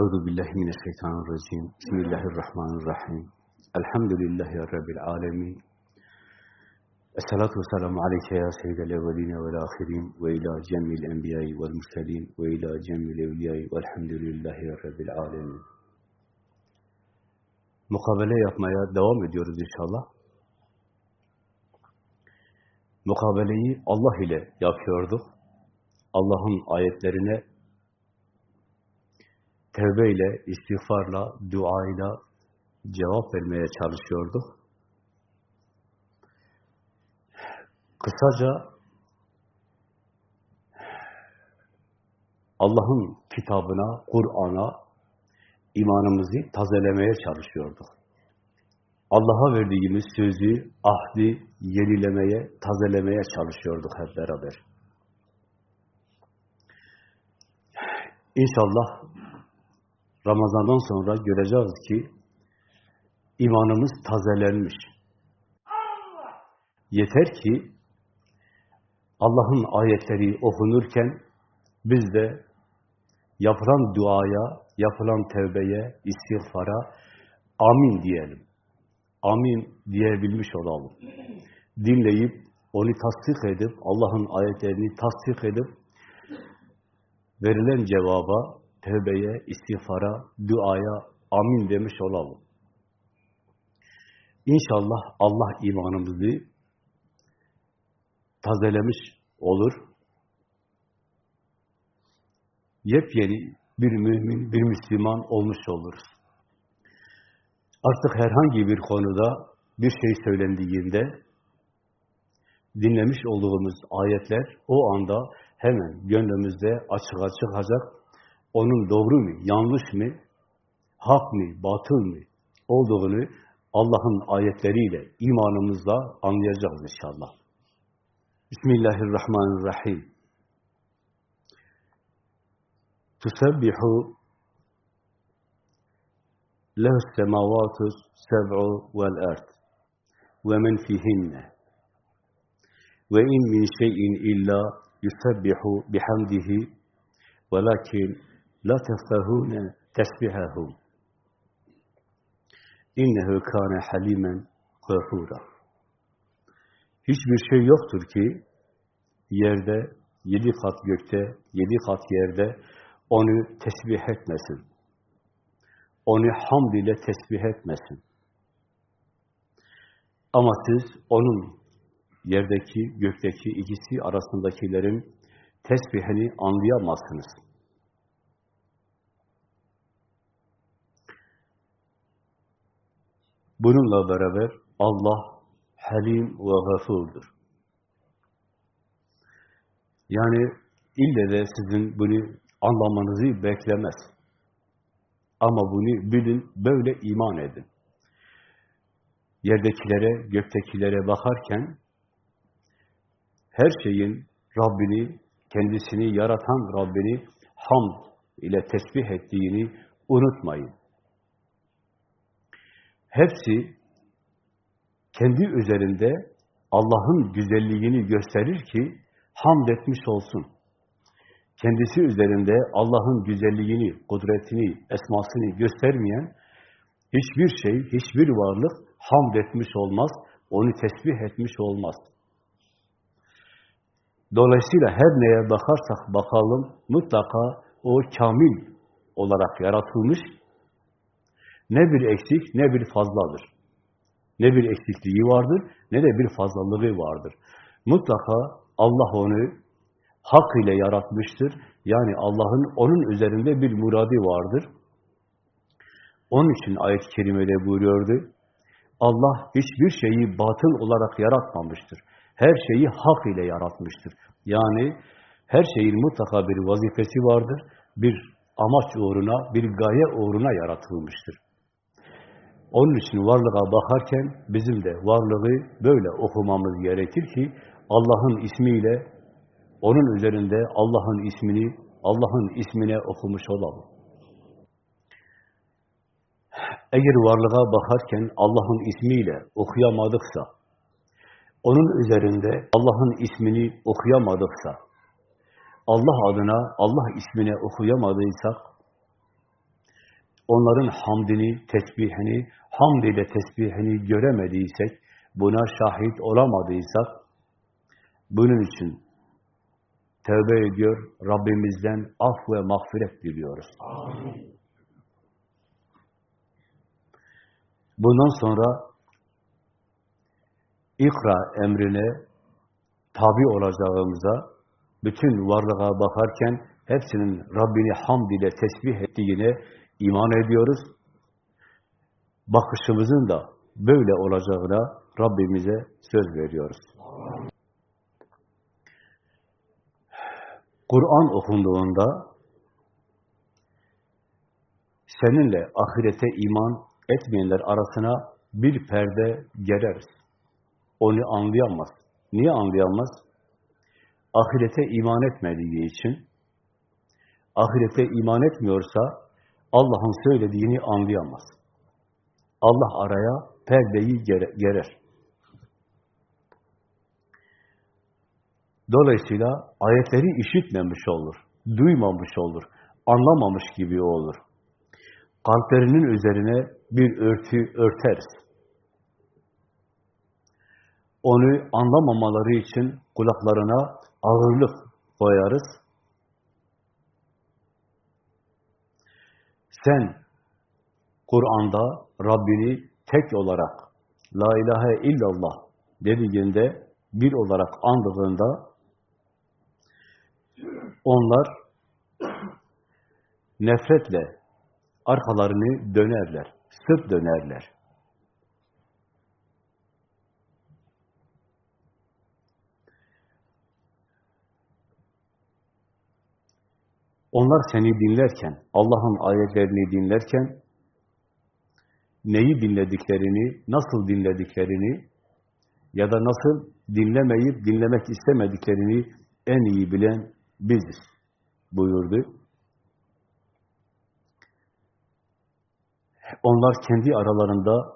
Euzu billahi mineşşeytanirracim. Bismillahirrahmanirrahim. Elhamdülillahi rabbil alamin. Esselatu vesselamu aleyke ya seyyidel evveline vel ahirin ve ila cemil enbiyayı vel murselin ve ila cemil evliyayı velhamdülillahi rabbil alamin. Mukabele yapmaya devam ediyoruz inşallah. Mukabeleyi Allah ile yapıyorduk. Allah'ın ayetlerine tevbeyle, istiğfarla, duayla cevap vermeye çalışıyorduk. Kısaca Allah'ın kitabına, Kur'an'a imanımızı tazelemeye çalışıyorduk. Allah'a verdiğimiz sözü, ahdi yenilemeye, tazelemeye çalışıyorduk hep beraber. İnşallah Ramazan'dan sonra göreceğiz ki imanımız tazelenmiş. Yeter ki Allah'ın ayetleri okunurken biz de yapılan duaya, yapılan tevbeye, istiğfara amin diyelim. Amin diyebilmiş olalım. Dinleyip, onu tasdik edip, Allah'ın ayetlerini tasdik edip, verilen cevaba, tevbeye, istiğfara, duaya amin demiş olalım. İnşallah Allah imanımızı tazelemiş olur. Yepyeni bir mümin, bir Müslüman olmuş oluruz. Artık herhangi bir konuda bir şey söylendiğinde dinlemiş olduğumuz ayetler o anda hemen gönlümüzde açığa çıkacak. Onun doğru mu, yanlış mı, hak mı, batıl mı olduğunu Allah'ın ayetleriyle, imanımızla anlayacağız inşallah. Bismillahirrahmanirrahim. Tusebbihu lehu semavatu seb'u vel ard ve men fihinne ve in min şeyin illa yusebbihu bihamdihi velakin la tefkahune tesbihahum innehu kâne halimen gafura. Hiçbir şey yoktur ki yerde, yedi kat gökte, yedi kat yerde onu tesbih etmesin. Onu hamd ile tesbih etmesin. Ama siz onun yerdeki, gökteki ikisi arasındakilerin tesbihini anlayamazsınız. Bununla beraber Allah Halim ve Gafur'dur. Yani ille de sizin bunu anlamanızı beklemez. Ama bunu bilin, böyle iman edin. Yerdekilere, göktekilere bakarken her şeyin Rabbini, kendisini yaratan Rabbini hamd ile tesbih ettiğini unutmayın. Hepsi kendi üzerinde Allah'ın güzelliğini gösterir ki hamd etmiş olsun. Kendisi üzerinde Allah'ın güzelliğini, kudretini, esmasını göstermeyen hiçbir şey, hiçbir varlık hamd etmiş olmaz, onu tesbih etmiş olmaz. Dolayısıyla her neye bakarsak bakalım mutlaka o kamil olarak yaratılmış, ne bir eksik ne bir fazladır. Ne bir eksikliği vardır ne de bir fazlalığı vardır. Mutlaka Allah onu hak ile yaratmıştır. Yani Allah'ın onun üzerinde bir muradi vardır. Onun için ayet-i kerimede buyuruyordu. Allah hiçbir şeyi batıl olarak yaratmamıştır. Her şeyi hak ile yaratmıştır. Yani her şeyin mutlaka bir vazifesi vardır. Bir amaç uğruna, bir gaye uğruna yaratılmıştır. Onun için varlığa bakarken bizim de varlığı böyle okumamız gerekir ki Allah'ın ismiyle onun üzerinde Allah'ın ismini, Allah'ın ismine okumuş olalım. Eğer varlığa bakarken Allah'ın ismiyle okuyamadıksa, onun üzerinde Allah'ın ismini okuyamadıksa, Allah adına, Allah ismine okuyamadıysak, onların hamdini, tesbihini, hamd ile tesbihini göremediysek, buna şahit olamadıysak, bunun için tövbe ediyor, Rabbimizden af ve mağfiret diliyoruz. Amin. Bundan sonra ikra emrine tabi olacağımıza, bütün varlığa bakarken hepsinin Rabbini hamd ile tesbih ettiğine iman ediyoruz. Bakışımızın da böyle olacağına Rabbimize söz veriyoruz. Kur'an okunduğunda seninle ahirete iman etmeyenler arasına bir perde gereriz. Onu anlayamaz. Niye anlayamaz? Ahirete iman etmediği için, ahirete iman etmiyorsa Allah'ın söylediğini anlayamaz. Allah araya perdeyi gerer. Dolayısıyla ayetleri işitmemiş olur, duymamış olur, anlamamış gibi olur. Kalplerinin üzerine bir örtü örteriz. Onu anlamamaları için kulaklarına ağırlık koyarız. Sen Kur'an'da Rabbini tek olarak La ilahe illallah dediğinde bir olarak andığında onlar nefretle arkalarını dönerler, sırt dönerler. Onlar seni dinlerken, Allah'ın ayetlerini dinlerken, neyi dinlediklerini, nasıl dinlediklerini ya da nasıl dinlemeyip dinlemek istemediklerini en iyi bilen biziz buyurdu. Onlar kendi aralarında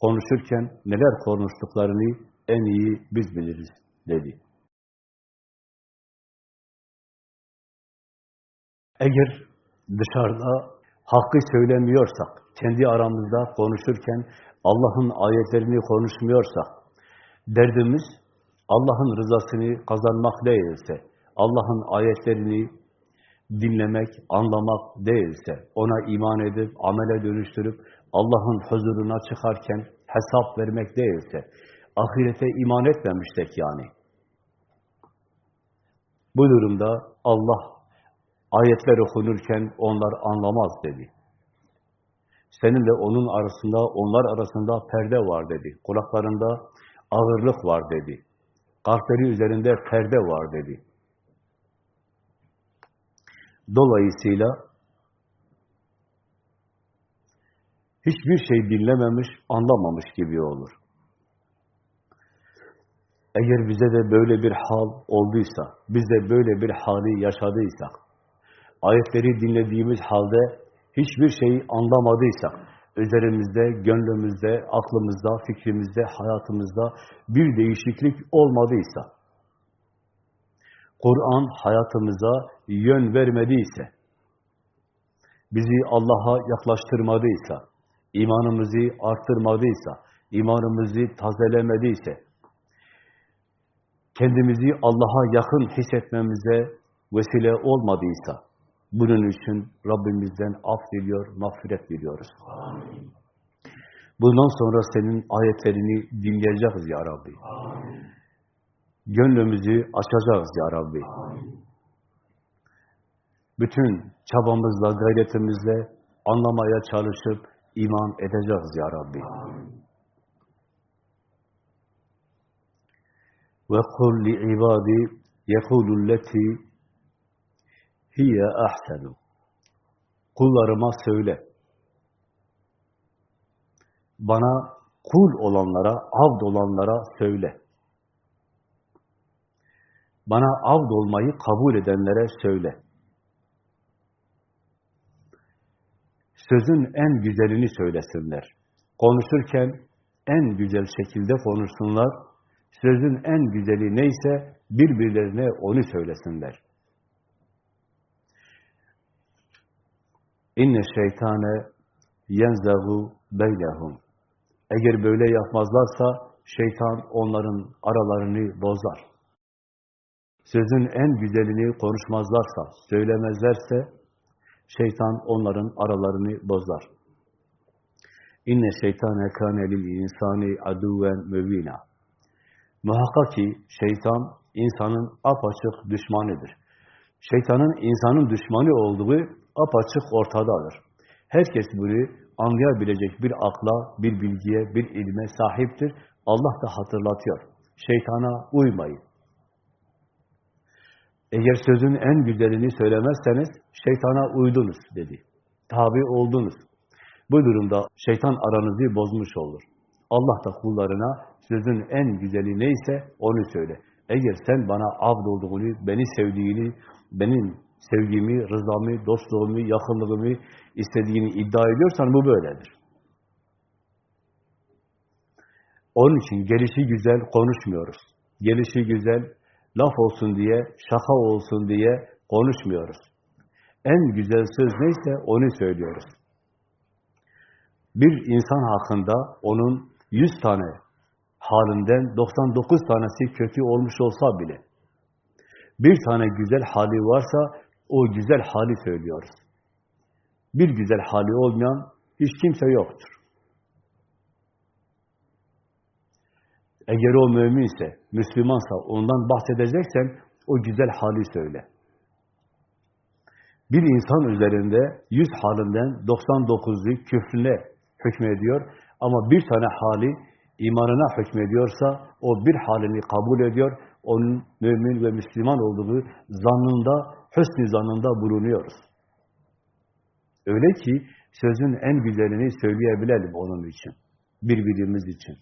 konuşurken neler konuştuklarını en iyi biz biliriz dedi. Eğer dışarıda hakkı söylemiyorsak, kendi aramızda konuşurken Allah'ın ayetlerini konuşmuyorsak, derdimiz Allah'ın rızasını kazanmak değilse, Allah'ın ayetlerini dinlemek, anlamak değilse, ona iman edip, amele dönüştürüp, Allah'ın huzuruna çıkarken hesap vermek değilse, ahirete iman etmemiştik yani. Bu durumda Allah ayetler okunurken onlar anlamaz dedi. Seninle onun arasında, onlar arasında perde var dedi. Kulaklarında ağırlık var dedi. Kalpleri üzerinde perde var dedi. Dolayısıyla hiçbir şey dinlememiş, anlamamış gibi olur. Eğer bize de böyle bir hal olduysa, biz de böyle bir hali yaşadıysak, ayetleri dinlediğimiz halde hiçbir şeyi anlamadıysak, üzerimizde, gönlümüzde, aklımızda, fikrimizde, hayatımızda bir değişiklik olmadıysa, Kur'an hayatımıza yön vermediyse, bizi Allah'a yaklaştırmadıysa, imanımızı arttırmadıysa, imanımızı tazelemediyse, kendimizi Allah'a yakın hissetmemize vesile olmadıysa, bunun için Rabbimizden af diliyor, mağfiret diliyoruz. Amin. Bundan sonra senin ayetlerini dinleyeceğiz ya Rabbi. Amin. Gönlümüzü açacağız ya Rabbi. Amin. Bütün çabamızla, gayretimizle anlamaya çalışıp iman edeceğiz ya Rabbi. Amin. Ve kul li ibadi yekulu leti hiye ahsenu. Kullarıma söyle. Bana kul olanlara, avd olanlara söyle. Bana avd olmayı kabul edenlere söyle. Sözün en güzelini söylesinler. Konuşurken en güzel şekilde konuşsunlar. Sözün en güzeli neyse birbirlerine onu söylesinler. İnne şeytane yenzagu beynehum. Eğer böyle yapmazlarsa şeytan onların aralarını bozar. Sözün en güzelini konuşmazlarsa, söylemezlerse şeytan onların aralarını bozar. İnne şeytane kâne lil insani aduven mübina. Muhakkak ki şeytan insanın apaçık düşmanıdır. Şeytanın insanın düşmanı olduğu apaçık ortadadır. Herkes bunu anlayabilecek bir akla, bir bilgiye, bir ilme sahiptir. Allah da hatırlatıyor. Şeytana uymayın. Eğer sözün en güzelini söylemezseniz şeytana uydunuz dedi. Tabi oldunuz. Bu durumda şeytan aranızı bozmuş olur. Allah da kullarına sözün en güzeli neyse onu söyle. Eğer sen bana abd olduğunu, beni sevdiğini, benim sevgimi, rızamı, dostluğumu, yakınlığımı istediğini iddia ediyorsan bu böyledir. Onun için gelişi güzel konuşmuyoruz. Gelişi güzel laf olsun diye, şaka olsun diye konuşmuyoruz. En güzel söz neyse onu söylüyoruz. Bir insan hakkında onun 100 tane halinden 99 tanesi kötü olmuş olsa bile bir tane güzel hali varsa o güzel hali söylüyoruz. Bir güzel hali olmayan hiç kimse yoktur. Eğer o müminse, Müslümansa, ondan bahsedeceksen o güzel hali söyle. Bir insan üzerinde yüz halinden 99'u küfrüne hükmediyor ama bir tane hali imanına hükmediyorsa o bir halini kabul ediyor, onun mümin ve Müslüman olduğu zannında, hüsnü zannında bulunuyoruz. Öyle ki sözün en güzelini söyleyebilelim onun için, birbirimiz için.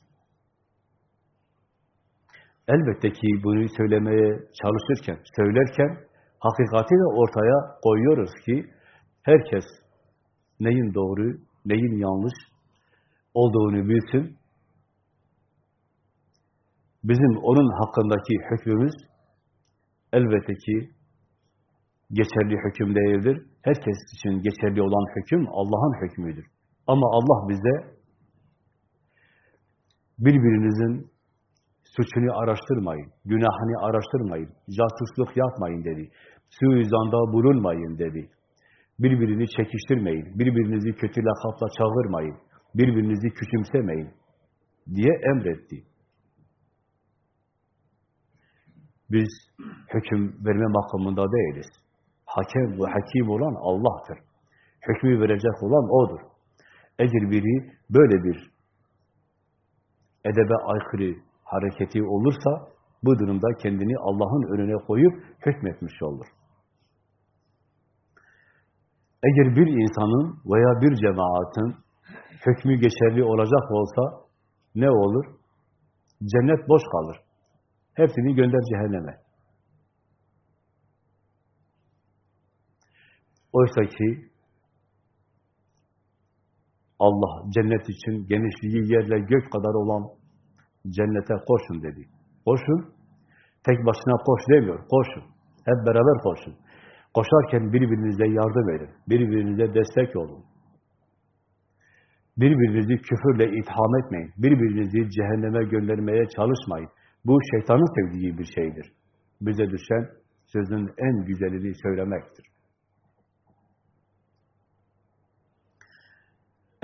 Elbette ki bunu söylemeye çalışırken, söylerken hakikati de ortaya koyuyoruz ki herkes neyin doğru, neyin yanlış olduğunu bilsin. Bizim onun hakkındaki hükmümüz elbette ki geçerli hüküm değildir. Herkes için geçerli olan hüküm Allah'ın hükmüdür. Ama Allah bize birbirinizin suçunu araştırmayın, günahını araştırmayın, casusluk yapmayın dedi. Suizanda bulunmayın dedi. Birbirini çekiştirmeyin, birbirinizi kötü lakapla çağırmayın, birbirinizi küçümsemeyin diye emretti. Biz hüküm verme makamında değiliz. Hakem ve hakim olan Allah'tır. Hükmü verecek olan O'dur. Eğer biri böyle bir edebe aykırı hareketi olursa, bu durumda kendini Allah'ın önüne koyup hükmetmiş olur. Eğer bir insanın veya bir cemaatin hükmü geçerli olacak olsa ne olur? Cennet boş kalır. Hepsini gönder cehenneme. Oysa ki Allah cennet için genişliği yerle gök kadar olan cennete koşun dedi. Koşun, tek başına koş demiyor, koşun. Hep beraber koşun. Koşarken birbirinize yardım edin, birbirinize destek olun. Birbirinizi küfürle itham etmeyin, birbirinizi cehenneme göndermeye çalışmayın. Bu şeytanın sevdiği bir şeydir. Bize düşen sözün en güzelini söylemektir.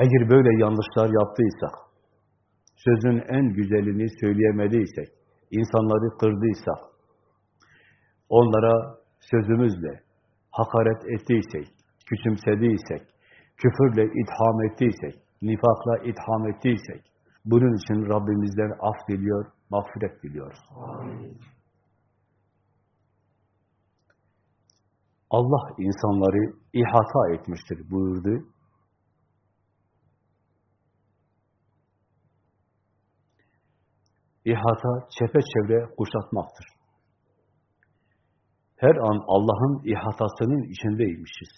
Eğer böyle yanlışlar yaptıysak, sözün en güzelini söyleyemediysek, insanları kırdıysak, onlara sözümüzle hakaret ettiysek, küçümsediysek, küfürle itham ettiysek, nifakla itham ettiysek, bunun için Rabbimizden af diliyor, mağfiret diliyoruz. Amin. Allah insanları ihata etmiştir buyurdu. İhata çepeçevre kuşatmaktır. Her an Allah'ın ihatasının içindeymişiz.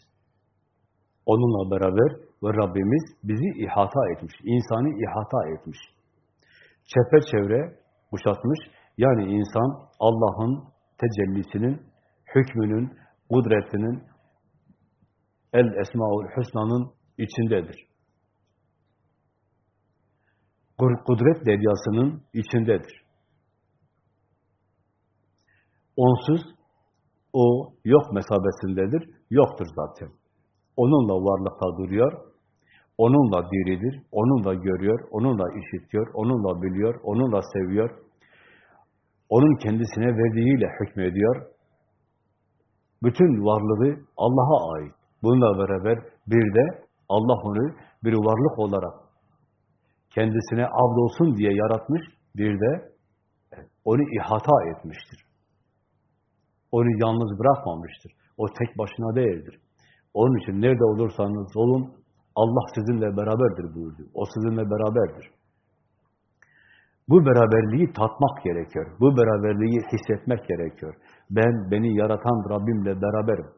Onunla beraber ve Rabbimiz bizi ihata etmiş, insanı ihata etmiş. Çepeçevre kuşatmış, yani insan Allah'ın tecellisinin, hükmünün, kudretinin, El Esmaül Hüsna'nın içindedir. Kudret deryasının içindedir. Onsuz o yok mesabesindedir, yoktur zaten. Onunla varlıkta duruyor, onunla diridir, onunla görüyor, onunla işitiyor, onunla biliyor, onunla seviyor, onun kendisine verdiğiyle hükmediyor. Bütün varlığı Allah'a ait. Bununla beraber bir de Allah onu bir varlık olarak kendisine abd olsun diye yaratmış, bir de onu ihata etmiştir. Onu yalnız bırakmamıştır. O tek başına değildir. Onun için nerede olursanız olun, Allah sizinle beraberdir buyurdu. O sizinle beraberdir. Bu beraberliği tatmak gerekiyor. Bu beraberliği hissetmek gerekiyor. Ben, beni yaratan Rabbimle beraberim.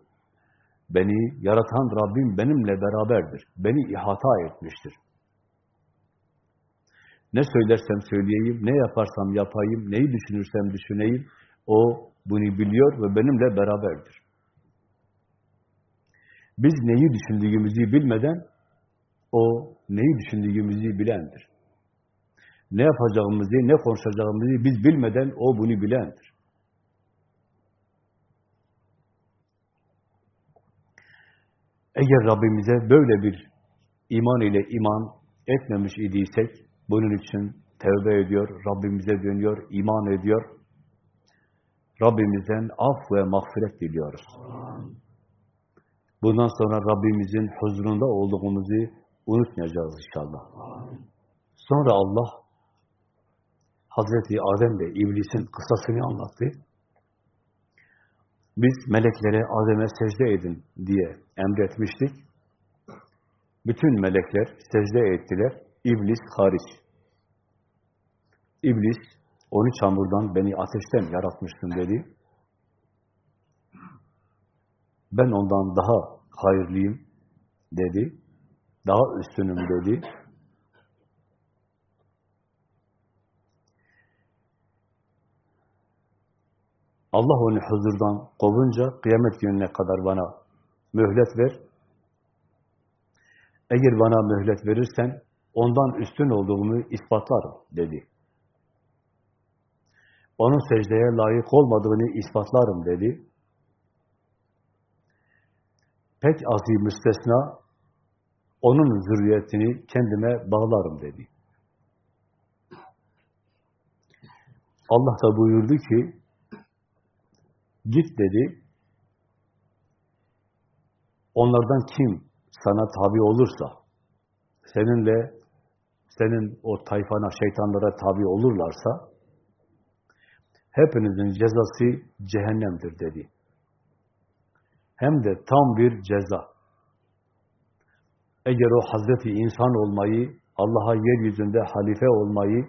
Beni yaratan Rabbim benimle beraberdir. Beni ihata etmiştir. Ne söylersem söyleyeyim, ne yaparsam yapayım, neyi düşünürsem düşüneyim, o bunu biliyor ve benimle beraberdir. Biz neyi düşündüğümüzü bilmeden, o neyi düşündüğümüzü bilendir. Ne yapacağımızı, ne konuşacağımızı biz bilmeden o bunu bilendir. Eğer Rabbimize böyle bir iman ile iman etmemiş idiysek, bunun için tevbe ediyor, Rabbimize dönüyor, iman ediyor. Rabbimizden af ve mağfiret diliyoruz. Bundan sonra Rabbimizin huzurunda olduğumuzu unutmayacağız inşallah. Sonra Allah Hazreti Adem ve İblis'in kısasını anlattı. Biz meleklere Adem'e secde edin diye emretmiştik. Bütün melekler secde ettiler. İblis hariç. İblis, onu çamurdan, beni ateşten yaratmışsın dedi. Ben ondan daha hayırlıyım dedi. Daha üstünüm dedi. Allah onu huzurdan kovunca kıyamet gününe kadar bana mühlet ver. Eğer bana mühlet verirsen ondan üstün olduğumu ispatlarım dedi. Onun secdeye layık olmadığını ispatlarım dedi. Pek azı müstesna onun zürriyetini kendime bağlarım dedi. Allah da buyurdu ki git dedi onlardan kim sana tabi olursa seninle senin o tayfana, şeytanlara tabi olurlarsa hepinizin cezası cehennemdir dedi. Hem de tam bir ceza. Eğer o Hazreti insan olmayı, Allah'a yeryüzünde halife olmayı,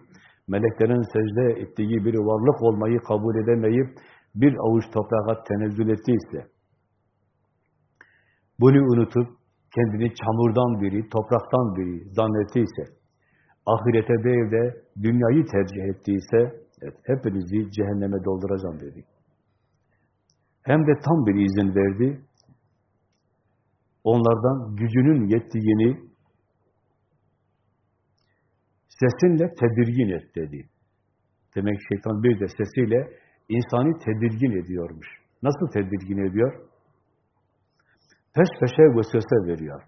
meleklerin secde ettiği bir varlık olmayı kabul edemeyip bir avuç toprağa tenezzül ettiyse, bunu unutup kendini çamurdan biri, topraktan biri zannettiyse, ahirete değil de dünyayı tercih ettiyse, evet, hepinizi cehenneme dolduracağım dedi. Hem de tam bir izin verdi. Onlardan gücünün yettiğini sesinle tedirgin et dedi. Demek şeytan bir de sesiyle insanı tedirgin ediyormuş. Nasıl tedirgin ediyor? Peş peşe vesvese veriyor.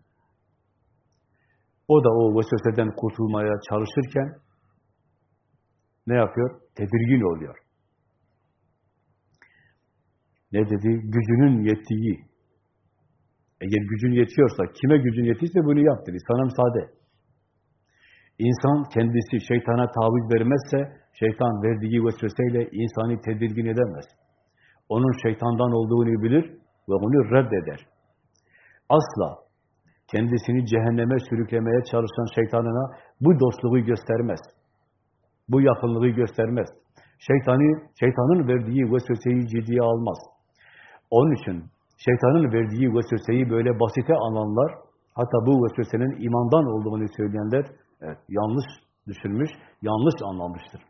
O da o vesveseden kurtulmaya çalışırken ne yapıyor? Tedirgin oluyor. Ne dedi? Gücünün yettiği. Eğer gücün yetiyorsa, kime gücün yetiyse bunu yap dedi. Sana müsaade. İnsan kendisi şeytana taviz vermezse, şeytan verdiği vesveseyle insanı tedirgin edemez. Onun şeytandan olduğunu bilir ve onu reddeder. Asla kendisini cehenneme sürüklemeye çalışan şeytanına bu dostluğu göstermez. Bu yakınlığı göstermez. Şeytanı, şeytanın verdiği vesveseyi ciddiye almaz. Onun için şeytanın verdiği vesveseyi böyle basite alanlar, hatta bu vesvesenin imandan olduğunu söyleyenler, evet, yanlış düşünmüş, yanlış anlamıştır.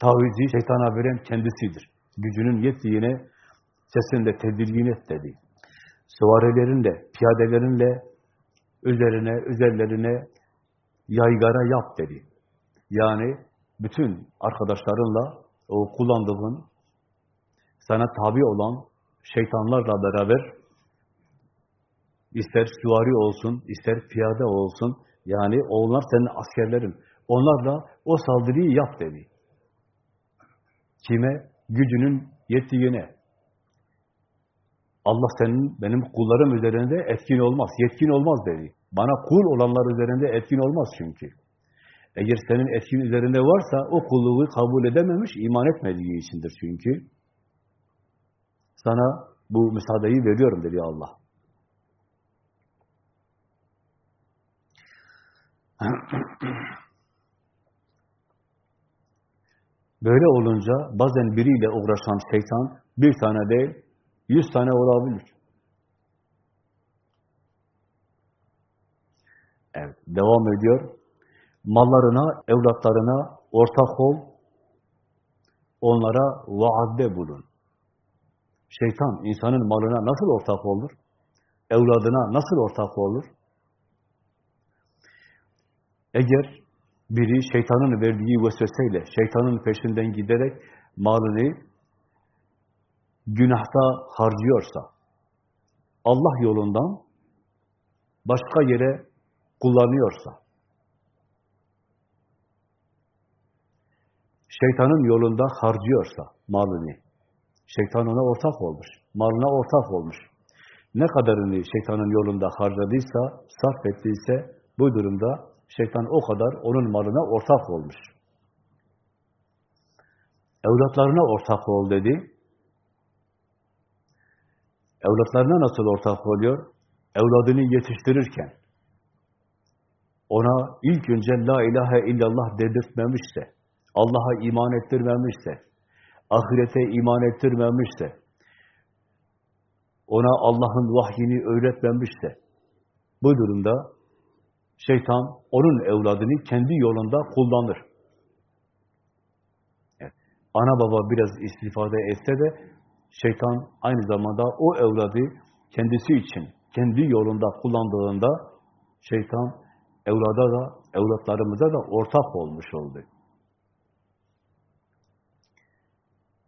Tavizi şeytana veren kendisidir. Gücünün yettiğine sesinde tedirgin et dedi. Süvarilerinle, piyadelerinle üzerine, üzerlerine yaygara yap dedi. Yani bütün arkadaşlarınla o kullandığın, sana tabi olan şeytanlarla beraber ister süvari olsun, ister piyade olsun, yani onlar senin askerlerin. Onlarla o saldırıyı yap dedi. Kime? Gücünün yettiğine. Allah senin, benim kullarım üzerinde etkin olmaz, yetkin olmaz dedi. Bana kul olanlar üzerinde etkin olmaz çünkü. Eğer senin etkin üzerinde varsa o kulluğu kabul edememiş, iman etmediği içindir çünkü. Sana bu müsaadeyi veriyorum dedi Allah. Böyle olunca bazen biriyle uğraşan şeytan bir tane değil, yüz tane olabilir. Evet, devam ediyor. Mallarına, evlatlarına ortak ol, onlara vaadde bulun. Şeytan insanın malına nasıl ortak olur? Evladına nasıl ortak olur? Eğer biri şeytanın verdiği vesveseyle, şeytanın peşinden giderek malını günahta harcıyorsa, Allah yolundan başka yere kullanıyorsa, şeytanın yolunda harcıyorsa malını, şeytan ona ortak olmuş, malına ortak olmuş. Ne kadarını şeytanın yolunda harcadıysa, sarf ettiyse bu durumda şeytan o kadar onun malına ortak olmuş. Evlatlarına ortak ol dedi. Evlatlarına nasıl ortak oluyor? Evladını yetiştirirken, ona ilk önce la ilahe illallah dedirtmemişse, Allah'a iman ettirmemişse, ahirete iman ettirmemişse, ona Allah'ın vahyini öğretmemişse, bu durumda şeytan onun evladını kendi yolunda kullanır. Ana baba biraz istifade etse de şeytan aynı zamanda o evladı kendisi için, kendi yolunda kullandığında şeytan evlada da, evlatlarımıza da ortak olmuş oldu.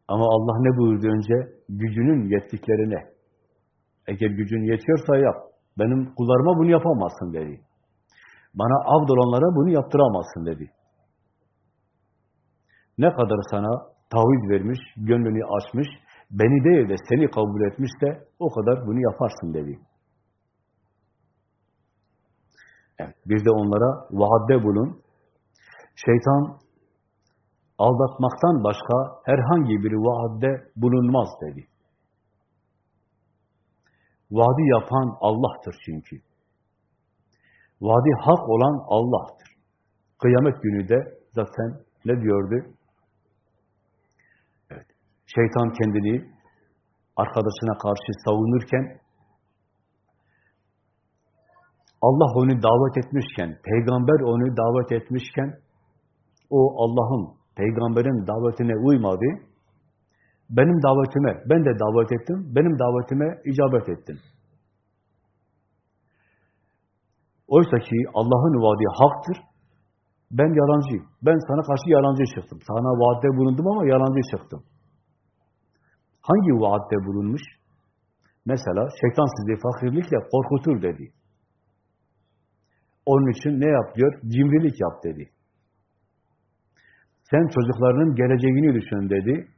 Ama Allah ne buyurdu önce? Gücünün yettiklerine. Eğer gücün yetiyorsa yap. Benim kullarıma bunu yapamazsın dedi. Bana abd olanlara bunu yaptıramazsın dedi. Ne kadar sana taviz vermiş, gönlünü açmış, beni değil de seni kabul etmişse o kadar bunu yaparsın dedi. Evet, bir de onlara vaadde bulun. Şeytan aldatmaktan başka herhangi bir vaadde bulunmaz dedi. Vaadi yapan Allah'tır çünkü. Vaadi hak olan Allah'tır. Kıyamet günü de zaten ne diyordu? Şeytan kendini arkadaşına karşı savunurken Allah onu davet etmişken, peygamber onu davet etmişken o Allah'ın, peygamberin davetine uymadı. Benim davetime, ben de davet ettim, benim davetime icabet ettin. Oysa ki Allah'ın vaadi haktır. Ben yalancıyım. Ben sana karşı yalancı çıktım. Sana vaatte bulundum ama yalancı çıktım. Hangi vaatte bulunmuş? Mesela şeytan sizi fakirlikle korkutur dedi. Onun için ne yap diyor? Cimrilik yap dedi. Sen çocuklarının geleceğini düşün dedi.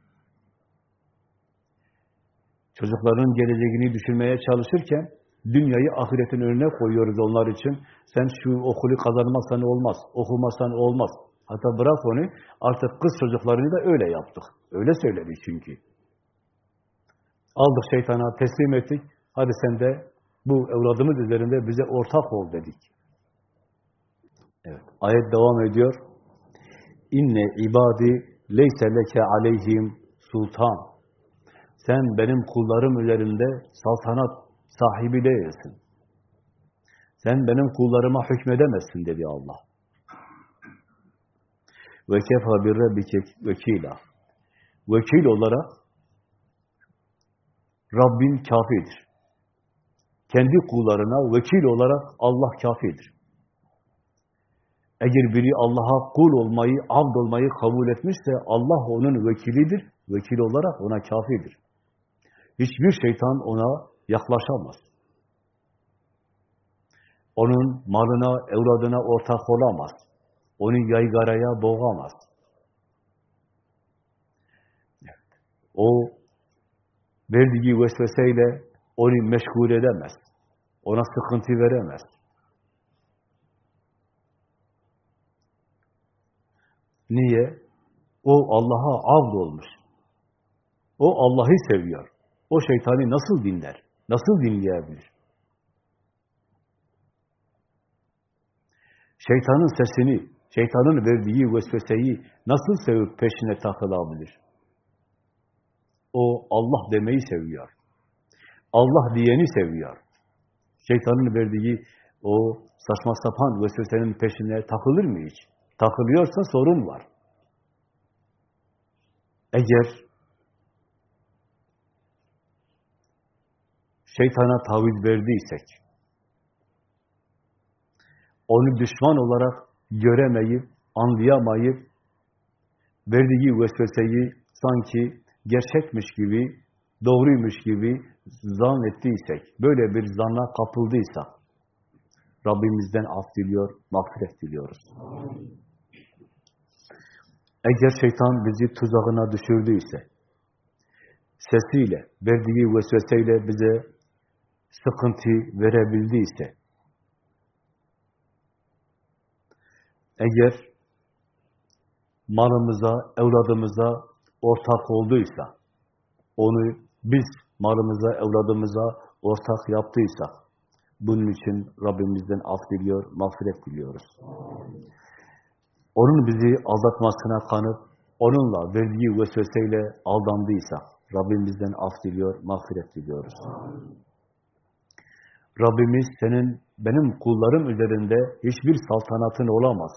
Çocukların geleceğini düşünmeye çalışırken dünyayı ahiretin önüne koyuyoruz onlar için. Sen şu okulu kazanmazsan olmaz, okumazsan olmaz. Hatta bırak onu, artık kız çocuklarını da öyle yaptık. Öyle söyledi çünkü. Aldık şeytana, teslim ettik. Hadi sen de bu evladımız üzerinde bize ortak ol dedik. Evet, ayet devam ediyor. İnne ibadi leyse leke aleyhim sultan. Sen benim kullarım üzerinde saltanat sahibi değilsin. Sen benim kullarıma hükmedemezsin dedi Allah. Ve kefa bir rabbike vekila. Vekil olarak Rabbin kafidir. Kendi kullarına vekil olarak Allah kafidir. Eğer biri Allah'a kul olmayı, abd olmayı kabul etmişse Allah onun vekilidir. Vekil olarak ona kafidir. Hiçbir şeytan ona yaklaşamaz. Onun malına, evladına ortak olamaz. Onu yaygaraya boğamaz. O verdiği vesveseyle onu meşgul edemez. Ona sıkıntı veremez. Niye? O Allah'a abd olmuş. O Allah'ı seviyor. O şeytanı nasıl dinler? Nasıl dinleyebilir? Şeytanın sesini, şeytanın verdiği vesveseyi nasıl sevip peşine takılabilir? O Allah demeyi seviyor. Allah diyeni seviyor. Şeytanın verdiği o saçma sapan vesvesenin peşine takılır mı hiç? Takılıyorsa sorun var. Eğer şeytana taviz verdiysek, onu düşman olarak göremeyip, anlayamayıp, verdiği vesveseyi sanki gerçekmiş gibi, doğruymuş gibi zannettiysek, böyle bir zanna kapıldıysak, Rabbimizden af diliyor, mağfiret diliyoruz. Eğer şeytan bizi tuzağına düşürdüyse, sesiyle, verdiği vesveseyle bize sıkıntı verebildiyse, eğer malımıza, evladımıza ortak olduysa, onu biz malımıza, evladımıza ortak yaptıysak, bunun için Rabbimizden af diliyor, mağfiret diliyoruz. Onun bizi aldatmasına kanıp, onunla verdiği vesveseyle aldandıysak, Rabbimizden af diliyor, mağfiret diliyoruz. Rabbimiz senin, benim kullarım üzerinde hiçbir saltanatın olamaz.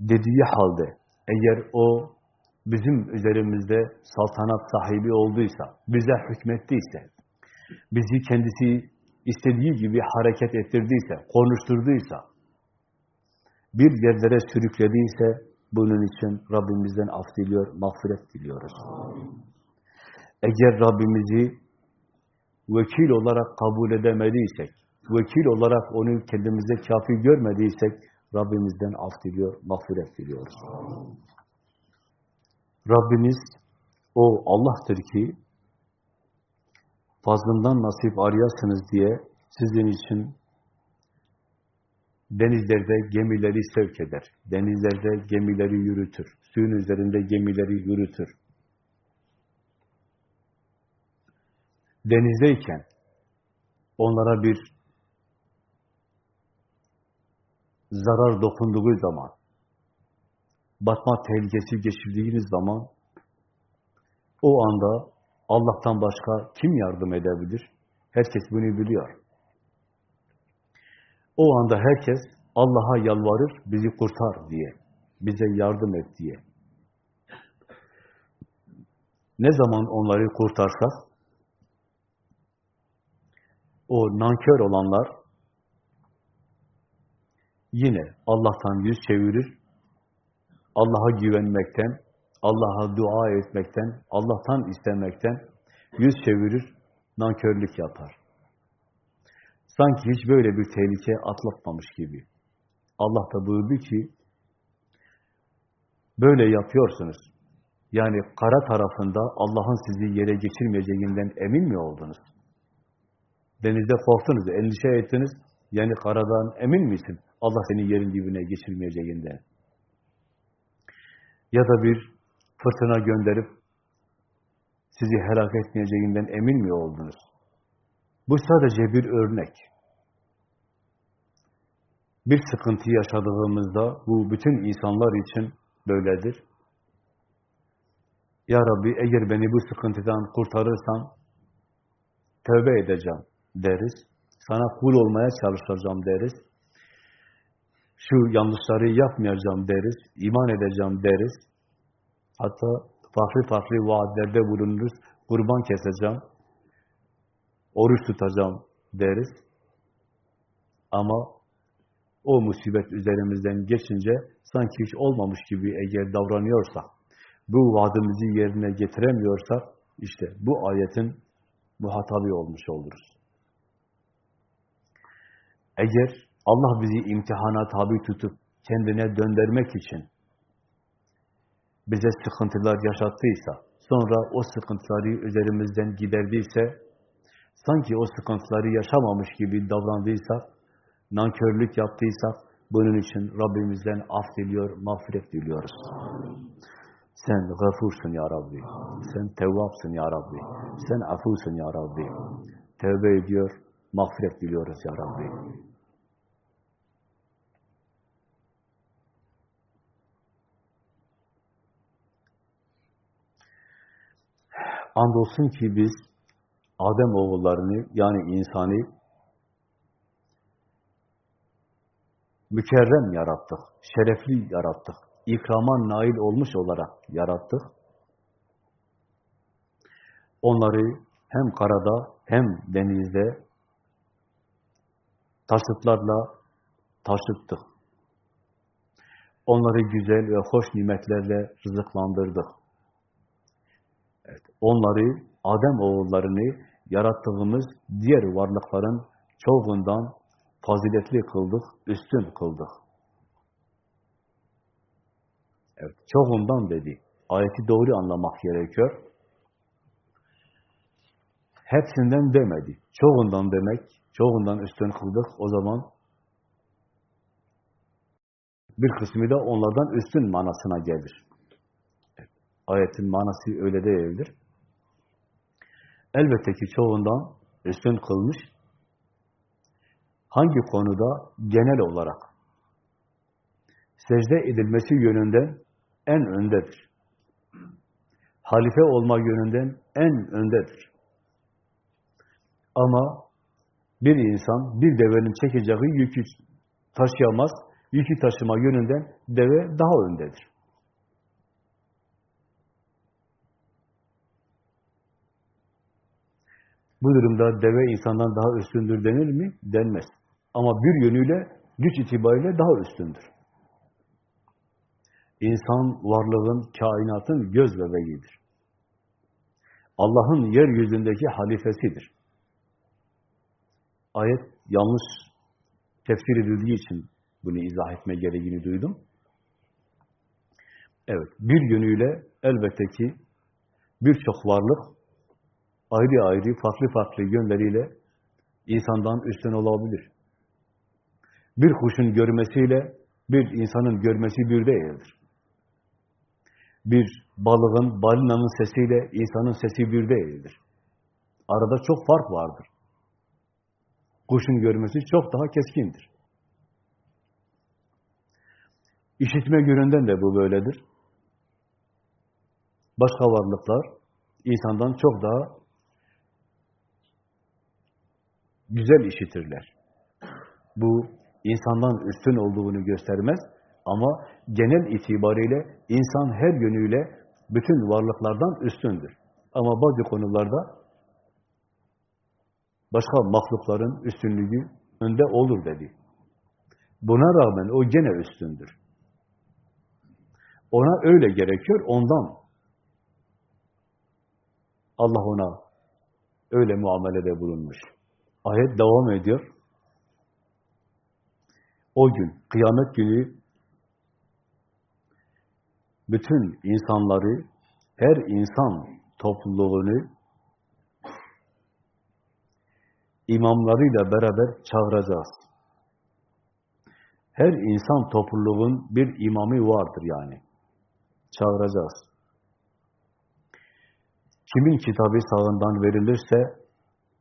Dediği halde, eğer o bizim üzerimizde saltanat sahibi olduysa, bize hükmettiyse, bizi kendisi istediği gibi hareket ettirdiyse, konuşturduysa, bir yerlere sürüklediyse, bunun için Rabbimizden af diliyor, mağfiret diliyoruz. Eğer Rabbimizi vekil olarak kabul edemediysek, vekil olarak onu kendimize kafi görmediysek, Rabbimizden af diliyor, mağfiret diliyoruz. Rabbimiz o Allah'tır ki fazlından nasip arayasınız diye sizin için denizlerde gemileri sevk eder. Denizlerde gemileri yürütür. Suyun üzerinde gemileri yürütür. Denizdeyken onlara bir zarar dokunduğu zaman, batma tehlikesi geçirdiğiniz zaman o anda Allah'tan başka kim yardım edebilir? Herkes bunu biliyor. O anda herkes Allah'a yalvarır, bizi kurtar diye, bize yardım et diye. Ne zaman onları kurtarsak, o nankör olanlar yine Allah'tan yüz çevirir, Allah'a güvenmekten, Allah'a dua etmekten, Allah'tan istemekten yüz çevirir, nankörlük yapar. Sanki hiç böyle bir tehlike atlatmamış gibi. Allah da buyurdu ki, böyle yapıyorsunuz. Yani kara tarafında Allah'ın sizi yere geçirmeyeceğinden emin mi oldunuz? Denizde korktunuz, endişe ettiniz. Yani karadan emin misin? Allah seni yerin dibine geçirmeyeceğinden. Ya da bir fırtına gönderip sizi helak etmeyeceğinden emin mi oldunuz? Bu sadece bir örnek. Bir sıkıntı yaşadığımızda bu bütün insanlar için böyledir. Ya Rabbi eğer beni bu sıkıntıdan kurtarırsan tövbe edeceğim deriz. Sana kul olmaya çalışacağım deriz. Şu yanlışları yapmayacağım deriz. iman edeceğim deriz. Hatta farklı farklı vaatlerde bulunuruz. Kurban keseceğim. Oruç tutacağım deriz. Ama o musibet üzerimizden geçince sanki hiç olmamış gibi eğer davranıyorsak, bu vaadimizi yerine getiremiyorsak, işte bu ayetin muhatabı olmuş oluruz. Eğer Allah bizi imtihana tabi tutup kendine döndürmek için bize sıkıntılar yaşattıysa, sonra o sıkıntıları üzerimizden giderdiyse, sanki o sıkıntıları yaşamamış gibi davrandıysak, nankörlük yaptıysak, bunun için Rabbimizden af diliyor, mağfiret diliyoruz. Sen gafursun ya Rabbi. Sen tevvapsın ya Rabbi. Sen afusun ya Rabbi. Tevbe ediyor, mağfiret diliyoruz ya Rabbi. Andolsun ki biz Adem oğullarını yani insanı mükerrem yarattık, şerefli yarattık, ikrama nail olmuş olarak yarattık. Onları hem karada hem denizde taşıtlarla taşıttık. Onları güzel ve hoş nimetlerle rızıklandırdık. Evet, onları, Adem oğullarını yarattığımız diğer varlıkların çoğundan faziletli kıldık, üstün kıldık. Evet, çoğundan dedi. Ayeti doğru anlamak gerekiyor. Hepsinden demedi. Çoğundan demek, çoğundan üstün kıldık. O zaman bir kısmı da onlardan üstün manasına gelir. Ayetin manası öyle değildir. Elbette ki çoğundan üstün kılmış. Hangi konuda? Genel olarak. Secde edilmesi yönünden en öndedir. Halife olma yönünden en öndedir. Ama bir insan bir devenin çekeceği yükü taşıyamaz, yükü taşıma yönünden deve daha öndedir. Bu durumda deve insandan daha üstündür denir mi? Denmez. Ama bir yönüyle, güç itibariyle daha üstündür. İnsan varlığın, kainatın göz bebeğidir. Allah'ın yeryüzündeki halifesidir. Ayet yanlış tefsir edildiği için bunu izah etme gereğini duydum. Evet, bir yönüyle elbette ki birçok varlık ayrı ayrı, farklı farklı yönleriyle insandan üstün olabilir. Bir kuşun görmesiyle bir insanın görmesi bir değildir. Bir balığın, balinanın sesiyle insanın sesi bir değildir. Arada çok fark vardır. Kuşun görmesi çok daha keskindir. İşitme yönünden de bu böyledir. Başka varlıklar insandan çok daha güzel işitirler. Bu insandan üstün olduğunu göstermez ama genel itibariyle insan her yönüyle bütün varlıklardan üstündür. Ama bazı konularda başka mahlukların üstünlüğü önde olur dedi. Buna rağmen o gene üstündür. Ona öyle gerekiyor, ondan. Allah ona öyle muamelede bulunmuş. Ayet devam ediyor. O gün, kıyamet günü bütün insanları, her insan topluluğunu imamlarıyla beraber çağıracağız. Her insan topluluğun bir imamı vardır yani. Çağıracağız. Kimin kitabı sağından verilirse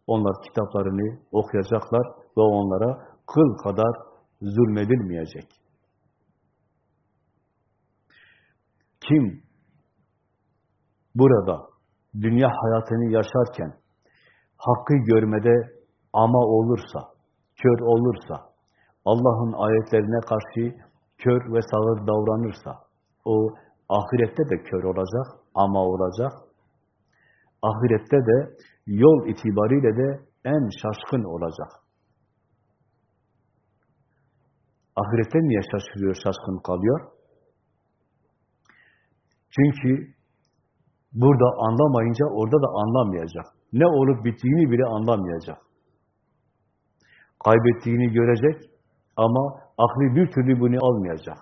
onlar kitaplarını okuyacaklar ve onlara kıl kadar zulmedilmeyecek. Kim burada dünya hayatını yaşarken hakkı görmede ama olursa, kör olursa, Allah'ın ayetlerine karşı kör ve sağır davranırsa, o ahirette de kör olacak, ama olacak. Ahirette de yol itibariyle de en şaşkın olacak. Ahirette niye şaşırıyor, şaşkın kalıyor? Çünkü burada anlamayınca orada da anlamayacak. Ne olup bittiğini bile anlamayacak. Kaybettiğini görecek ama aklı bir türlü bunu almayacak.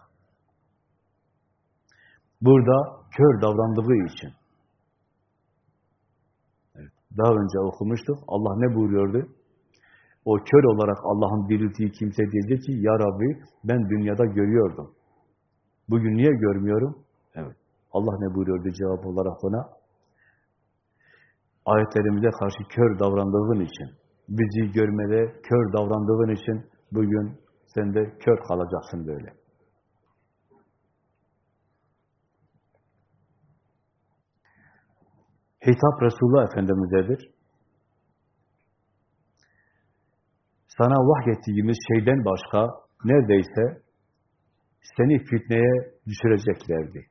Burada kör davrandığı için. Daha önce okumuştuk. Allah ne buyuruyordu? O kör olarak Allah'ın dirilttiği kimse diyecek ki, Ya Rabbi ben dünyada görüyordum. Bugün niye görmüyorum? Evet. Allah ne buyuruyordu cevap olarak ona? Ayetlerimize karşı kör davrandığın için, bizi görmede kör davrandığın için bugün sen de kör kalacaksın böyle. Hitap Resulullah Efendimiz'edir. Sana vahyettiğimiz şeyden başka neredeyse seni fitneye düşüreceklerdi.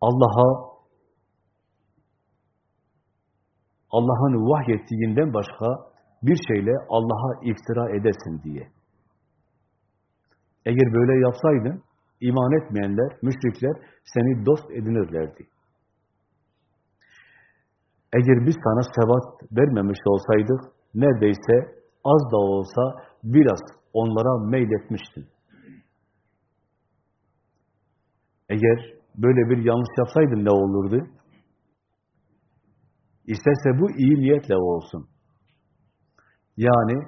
Allah'a Allah'ın vahyettiğinden başka bir şeyle Allah'a iftira edesin diye. Eğer böyle yapsaydın, iman etmeyenler, müşrikler seni dost edinirlerdi. Eğer biz sana sebat vermemiş olsaydık, neredeyse az da olsa biraz onlara meyletmiştin. Eğer böyle bir yanlış yapsaydın ne olurdu? İsterse bu iyi niyetle olsun. Yani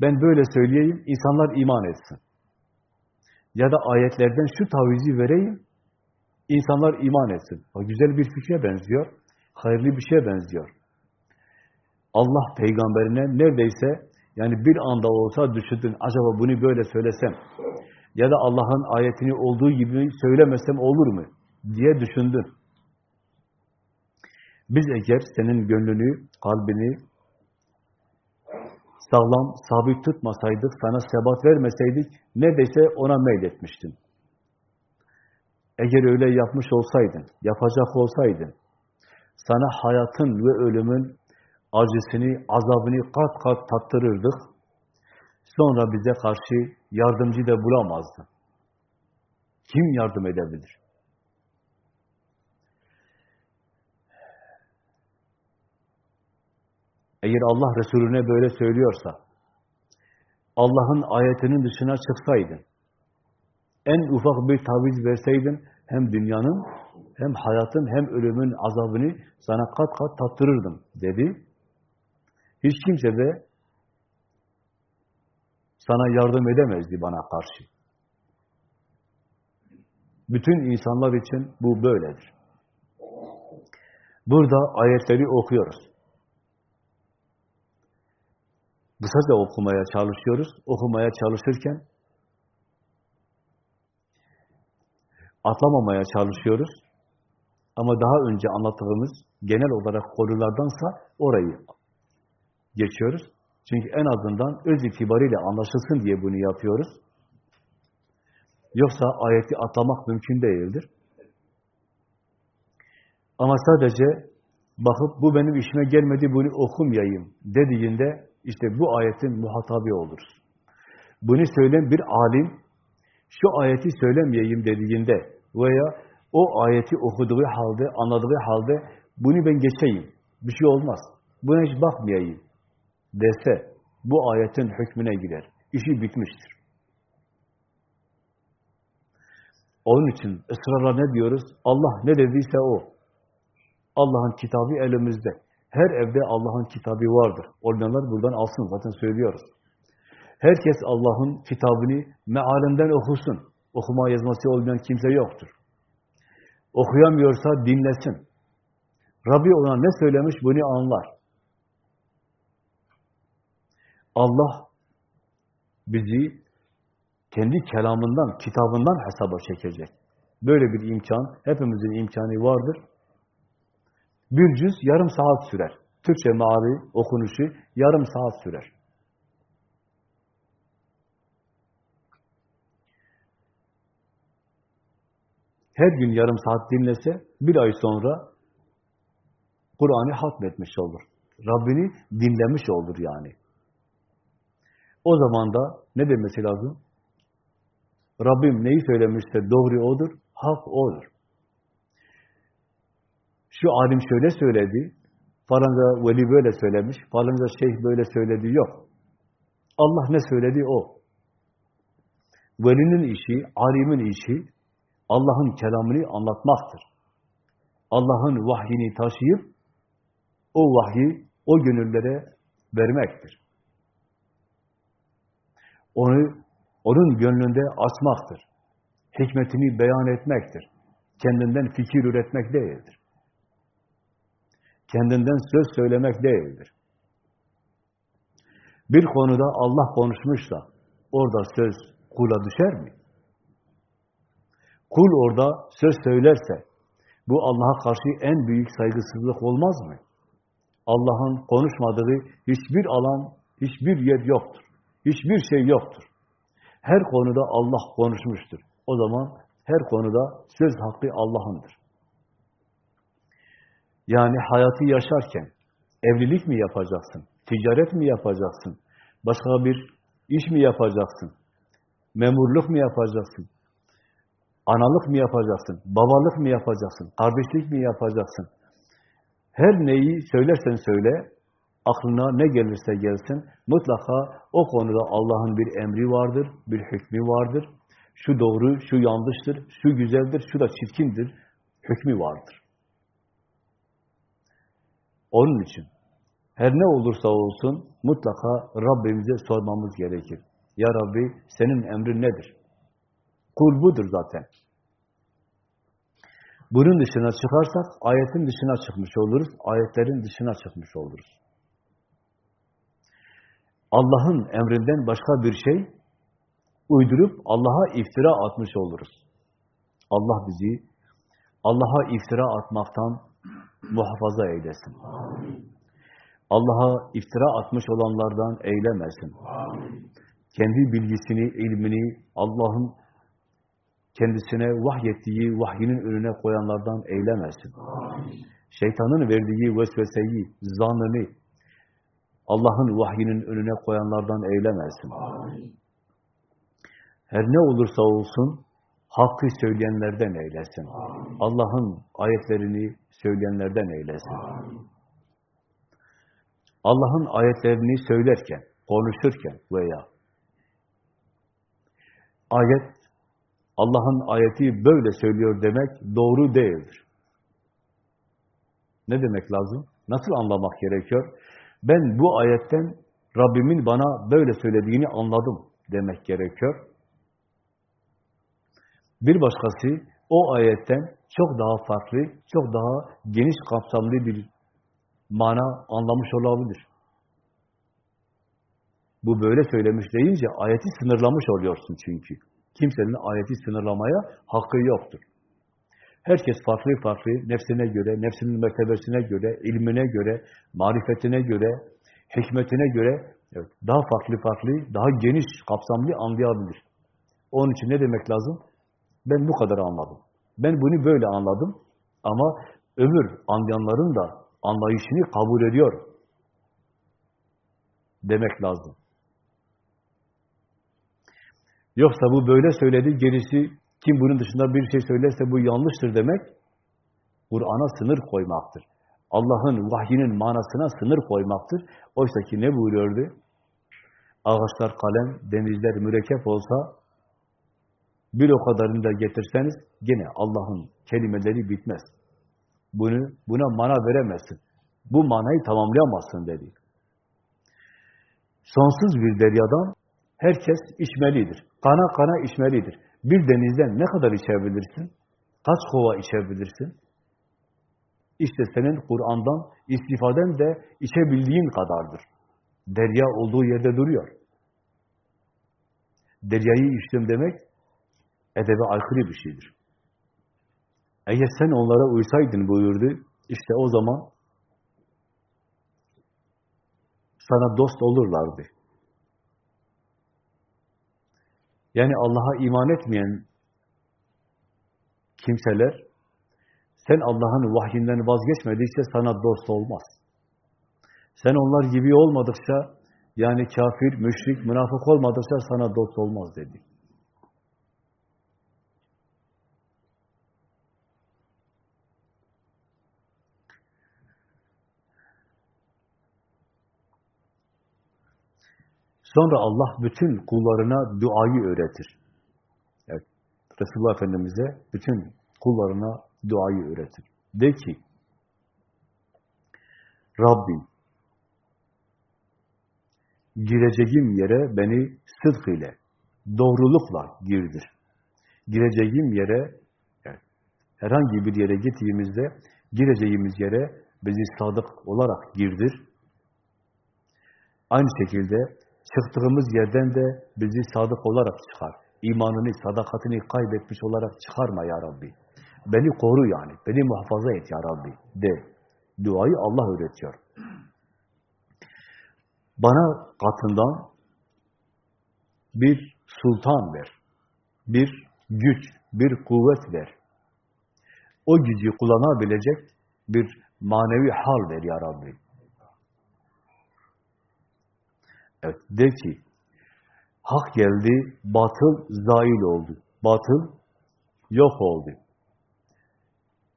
ben böyle söyleyeyim, insanlar iman etsin. Ya da ayetlerden şu tavizi vereyim, insanlar iman etsin. O güzel bir fikre benziyor, hayırlı bir şeye benziyor. Allah peygamberine neredeyse yani bir anda olsa düşündün, acaba bunu böyle söylesem ya da Allah'ın ayetini olduğu gibi söylemesem olur mu diye düşündün. Biz eğer senin gönlünü, kalbini sağlam, sabit tutmasaydık, sana sebat vermeseydik, neredeyse ona meyletmiştin. Eğer öyle yapmış olsaydın, yapacak olsaydın, sana hayatın ve ölümün acısını, azabını kat kat tattırırdık. Sonra bize karşı yardımcı da bulamazdın. Kim yardım edebilir? Eğer Allah Resulüne böyle söylüyorsa, Allah'ın ayetinin dışına çıksaydın, en ufak bir taviz verseydin, hem dünyanın, hem hayatın, hem ölümün azabını sana kat kat tattırırdım dedi. Hiç kimse de sana yardım edemezdi bana karşı. Bütün insanlar için bu böyledir. Burada ayetleri okuyoruz. Kısaca okumaya çalışıyoruz. Okumaya çalışırken atlamamaya çalışıyoruz. Ama daha önce anlattığımız genel olarak konulardansa orayı geçiyoruz. Çünkü en azından öz itibariyle anlaşılsın diye bunu yapıyoruz. Yoksa ayeti atlamak mümkün değildir. Ama sadece bakıp bu benim işime gelmedi bunu okumayayım dediğinde işte bu ayetin muhatabı oluruz. Bunu söyleyen bir alim şu ayeti söylemeyeyim dediğinde veya o ayeti okuduğu halde, anladığı halde bunu ben geçeyim. Bir şey olmaz. Buna hiç bakmayayım dese bu ayetin hükmüne girer. İşi bitmiştir. Onun için ısrarla ne diyoruz? Allah ne dediyse o. Allah'ın kitabı elimizde. Her evde Allah'ın kitabı vardır. Olmayanlar buradan alsın. Zaten söylüyoruz. Herkes Allah'ın kitabını mealinden okusun. Okuma yazması olmayan kimse yoktur. Okuyamıyorsa dinlesin. Rabbi ona ne söylemiş bunu anlar. Allah bizi kendi kelamından, kitabından hesaba çekecek. Böyle bir imkan, hepimizin imkanı vardır. Bir cüz yarım saat sürer. Türkçe meali okunuşu yarım saat sürer. Her gün yarım saat dinlese, bir ay sonra Kur'an'ı hatmetmiş olur. Rabbini dinlemiş olur yani. O zaman da ne demesi lazım? Rabbim neyi söylemişse doğru odur, hak odur. Şu alim şöyle söyledi, falanca veli böyle söylemiş, falanca şeyh böyle söyledi, yok. Allah ne söyledi o. Velinin işi, alimin işi, Allah'ın kelamını anlatmaktır. Allah'ın vahyini taşıyıp, o vahyi o gönüllere vermektir. Onu, onun gönlünde açmaktır. Hikmetini beyan etmektir. Kendinden fikir üretmek değildir. Kendinden söz söylemek değildir. Bir konuda Allah konuşmuşsa, orada söz kula düşer mi? Kul orada söz söylerse, bu Allah'a karşı en büyük saygısızlık olmaz mı? Allah'ın konuşmadığı hiçbir alan, hiçbir yer yoktur. Hiçbir şey yoktur. Her konuda Allah konuşmuştur. O zaman her konuda söz hakkı Allah'ındır. Yani hayatı yaşarken evlilik mi yapacaksın? Ticaret mi yapacaksın? Başka bir iş mi yapacaksın? Memurluk mu yapacaksın? Analık mı yapacaksın? Babalık mı yapacaksın? Kardeşlik mi yapacaksın? Her neyi söylersen söyle, aklına ne gelirse gelsin, mutlaka o konuda Allah'ın bir emri vardır, bir hükmü vardır. Şu doğru, şu yanlıştır, şu güzeldir, şu da çirkindir, hükmü vardır. Onun için her ne olursa olsun mutlaka Rabbimize sormamız gerekir. Ya Rabbi senin emrin nedir? Kul budur zaten. Bunun dışına çıkarsak ayetin dışına çıkmış oluruz, ayetlerin dışına çıkmış oluruz. Allah'ın emrinden başka bir şey uydurup Allah'a iftira atmış oluruz. Allah bizi Allah'a iftira atmaktan muhafaza eylesin. Allah'a iftira atmış olanlardan eylemesin. Kendi bilgisini, ilmini Allah'ın kendisine vahyettiği vahyinin önüne koyanlardan eylemesin. Şeytanın verdiği vesveseyi, zannını Allah'ın vahyinin önüne koyanlardan eylemesin. Her ne olursa olsun hakkı söyleyenlerden eylesin. Allah'ın ayetlerini söyleyenlerden eylesin. Allah'ın ayetlerini söylerken, konuşurken veya ayet Allah'ın ayeti böyle söylüyor demek doğru değildir. Ne demek lazım? Nasıl anlamak gerekiyor? Ben bu ayetten Rabbimin bana böyle söylediğini anladım demek gerekiyor. Bir başkası o ayetten çok daha farklı, çok daha geniş kapsamlı bir mana anlamış olabilir. Bu böyle söylemiş deyince ayeti sınırlamış oluyorsun çünkü. Kimsenin ayeti sınırlamaya hakkı yoktur. Herkes farklı farklı, nefsine göre, nefsinin mertebesine göre, ilmine göre, marifetine göre, hikmetine göre evet, daha farklı farklı, daha geniş, kapsamlı anlayabilir. Onun için ne demek lazım? Ben bu kadar anladım. Ben bunu böyle anladım ama öbür anlayanların da anlayışını kabul ediyor demek lazım. Yoksa bu böyle söyledi, gerisi kim bunun dışında bir şey söylerse bu yanlıştır demek, Kur'an'a sınır koymaktır. Allah'ın vahyinin manasına sınır koymaktır. Oysa ki ne buyuruyordu? Ağaçlar kalem, denizler mürekkep olsa, bir o kadarını da getirseniz, gene Allah'ın kelimeleri bitmez. Bunu, buna mana veremezsin. Bu manayı tamamlayamazsın dedi. Sonsuz bir deryadan herkes içmelidir. Kana kana içmelidir. Bir denizden ne kadar içebilirsin? Kaç kova içebilirsin? İşte senin Kur'an'dan istifaden de içebildiğin kadardır. Derya olduğu yerde duruyor. Deryayı içtim demek edebe aykırı bir şeydir. Eğer sen onlara uysaydın buyurdu, işte o zaman sana dost olurlardı. Yani Allah'a iman etmeyen kimseler, sen Allah'ın vahyinden vazgeçmediyse sana dost olmaz. Sen onlar gibi olmadıkça, Yani kafir, müşrik, münafık olmadıkça sana dost olmaz dedi. Sonra Allah bütün kullarına duayı öğretir. Evet, Resulullah Efendimiz'e bütün kullarına duayı öğretir. De ki, Rabbim, gireceğim yere beni sıdk ile, doğrulukla girdir. Gireceğim yere, yani herhangi bir yere gittiğimizde, gireceğimiz yere bizi sadık olarak girdir. Aynı şekilde çıktığımız yerden de bizi sadık olarak çıkar. İmanını, sadakatini kaybetmiş olarak çıkarma ya Rabbi. Beni koru yani, beni muhafaza et ya Rabbi de. Duayı Allah öğretiyor. Bana katından bir sultan ver, bir güç, bir kuvvet ver. O gücü kullanabilecek bir manevi hal ver ya Rabbi. Evet, de ki, hak geldi, batıl zail oldu. Batıl yok oldu.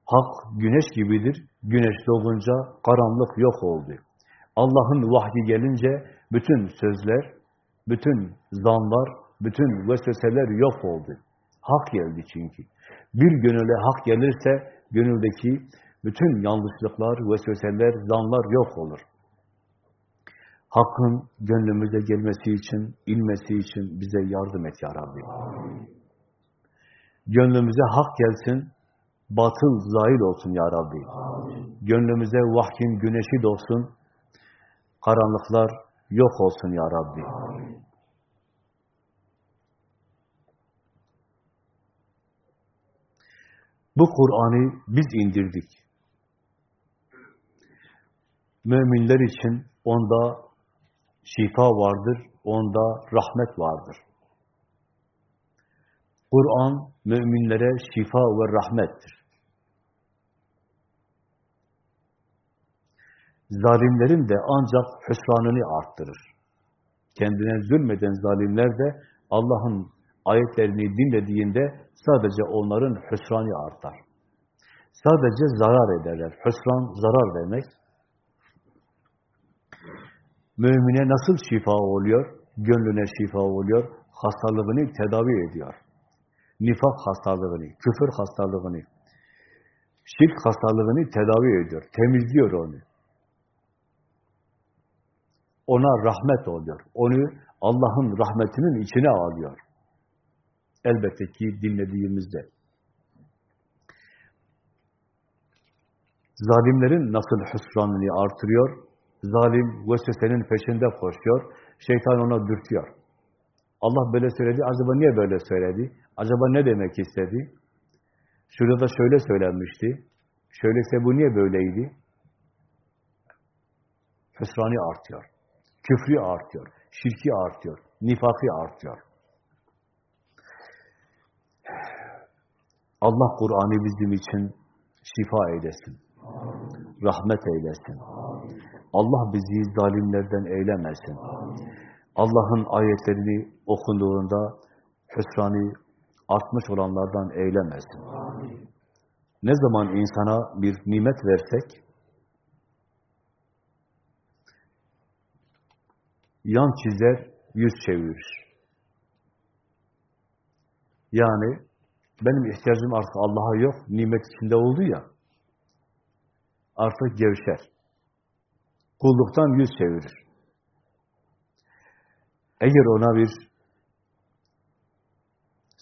Hak güneş gibidir, güneş doğunca karanlık yok oldu. Allah'ın vahyi gelince bütün sözler, bütün zanlar, bütün vesveseler yok oldu. Hak geldi çünkü. Bir gönüle hak gelirse, gönüldeki bütün yanlışlıklar, vesveseler, zanlar yok olur. Hakkın gönlümüze gelmesi için, inmesi için bize yardım et ya Rabbi. Gönlümüze hak gelsin, batıl zahil olsun ya Rabbi. Gönlümüze vahyin güneşi doğsun, karanlıklar yok olsun ya Rabbi. Bu Kur'an'ı biz indirdik. Müminler için onda şifa vardır, onda rahmet vardır. Kur'an müminlere şifa ve rahmettir. Zalimlerin de ancak hüsranını arttırır. Kendine zulmeden zalimler de Allah'ın ayetlerini dinlediğinde sadece onların hüsranı artar. Sadece zarar ederler. Hüsran zarar demek. Mümine nasıl şifa oluyor? Gönlüne şifa oluyor. Hastalığını tedavi ediyor. Nifak hastalığını, küfür hastalığını, şirk hastalığını tedavi ediyor. Temizliyor onu. Ona rahmet oluyor. Onu Allah'ın rahmetinin içine alıyor. Elbette ki dinlediğimizde. Zalimlerin nasıl hüsranını artırıyor? Zalim vesvesenin peşinde koşuyor. Şeytan ona dürtüyor. Allah böyle söyledi. Acaba niye böyle söyledi? Acaba ne demek istedi? Şurada da şöyle söylenmişti. Şöyleyse bu niye böyleydi? Hüsranı artıyor. Küfrü artıyor. Şirki artıyor. Nifakı artıyor. Allah Kur'an'ı bizim için şifa eylesin. Rahmet eylesin. Allah bizi zalimlerden eylemesin. Allah'ın ayetlerini okunduğunda hüsranı artmış olanlardan eylemesin. Ne zaman insana bir nimet versek, yan çizer, yüz çevirir. Yani benim ihtiyacım artık Allah'a yok, nimet içinde oldu ya, artık gevşer. Kulluktan yüz çevirir. Eğer ona bir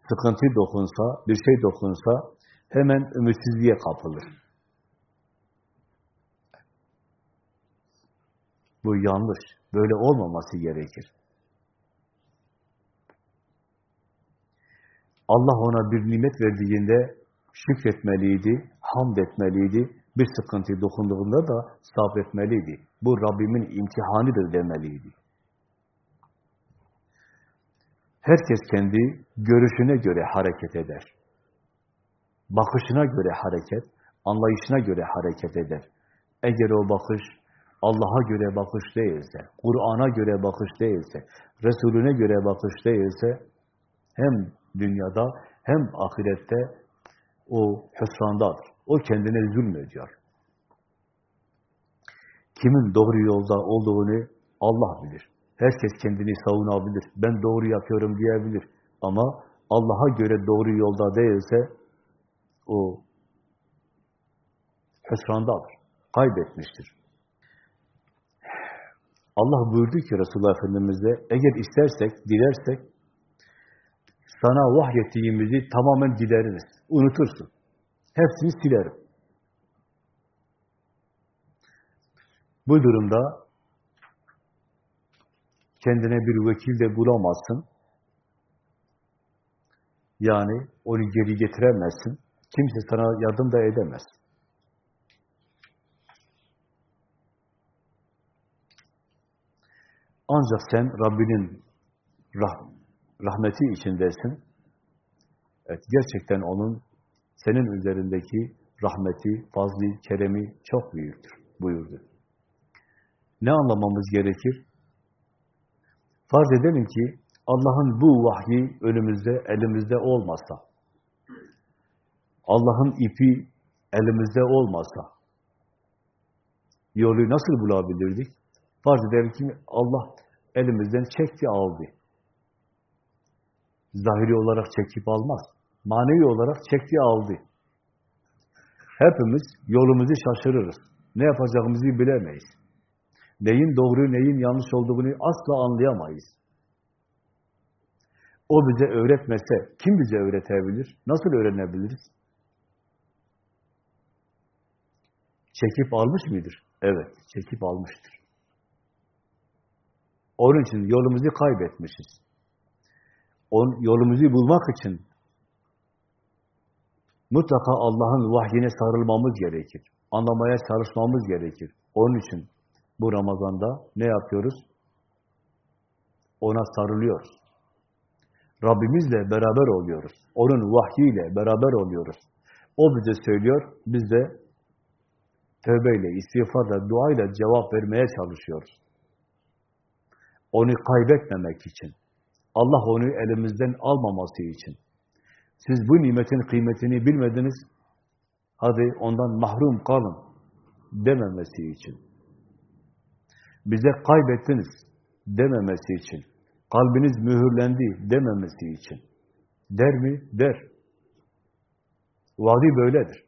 sıkıntı dokunsa, bir şey dokunsa, hemen ümitsizliğe kapılır. Bu yanlış. Böyle olmaması gerekir. Allah ona bir nimet verdiğinde şükretmeliydi, hamd etmeliydi, bir sıkıntı dokunduğunda da sabretmeliydi. Bu Rabbimin imtihanıdır demeliydi. Herkes kendi görüşüne göre hareket eder. Bakışına göre hareket, anlayışına göre hareket eder. Eğer o bakış Allah'a göre bakış değilse, Kur'an'a göre bakış değilse, Resulüne göre bakış değilse, hem dünyada hem ahirette o hüsrandadır. O kendine zulmediyor. Kimin doğru yolda olduğunu Allah bilir. Herkes kendini savunabilir. Ben doğru yapıyorum diyebilir. Ama Allah'a göre doğru yolda değilse o hüsrandadır. Kaybetmiştir. Allah buyurdu ki Resulullah Efendimiz'e eğer istersek, dilersek sana vahyettiğimizi tamamen gideririz. Unutursun. Hepsini silerim. Bu durumda kendine bir vekil de bulamazsın. Yani onu geri getiremezsin. Kimse sana yardım da edemez. Ancak sen Rabbinin rah rahmeti içindesin. Evet, gerçekten onun senin üzerindeki rahmeti, fazli, keremi çok büyüktür buyurdu. Ne anlamamız gerekir? Farz edelim ki Allah'ın bu vahyi önümüzde, elimizde olmasa, Allah'ın ipi elimizde olmasa, yolu nasıl bulabilirdik? Farz edelim ki Allah elimizden çekti aldı. Zahiri olarak çekip almaz. Manevi olarak çekti aldı. Hepimiz yolumuzu şaşırırız. Ne yapacağımızı bilemeyiz. Neyin doğru, neyin yanlış olduğunu asla anlayamayız. O bize öğretmese kim bize öğretebilir? Nasıl öğrenebiliriz? Çekip almış mıdır? Evet, çekip almıştır. Onun için yolumuzu kaybetmişiz. On, yolumuzu bulmak için mutlaka Allah'ın vahyine sarılmamız gerekir. Anlamaya çalışmamız gerekir. Onun için bu Ramazan'da ne yapıyoruz? Ona sarılıyoruz. Rabbimizle beraber oluyoruz. Onun vahyiyle beraber oluyoruz. O bize söylüyor, biz de tövbeyle, istiğfarla, duayla cevap vermeye çalışıyoruz. Onu kaybetmemek için. Allah onu elimizden almaması için. Siz bu nimetin kıymetini bilmediniz, hadi ondan mahrum kalın dememesi için. Bize kaybettiniz dememesi için. Kalbiniz mühürlendi dememesi için. Der mi? Der. Vadi böyledir.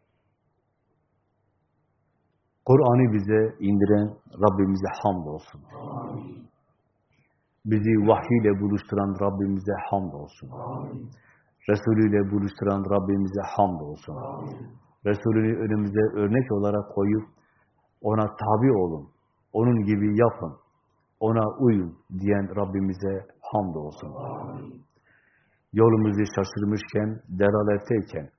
Kur'an'ı bize indiren Rabbimize hamdolsun. Amin. Bizi vahiyle buluşturan Rabbimize hamdolsun. Amin. Resulü ile buluşturan Rabbimize hamdolsun. Amin. Resulünü önümüze örnek olarak koyup ona tabi olun, onun gibi yapın, ona uyun diyen Rabbimize hamdolsun. Amin. Yolumuzu şaşırmışken, delaletteyken,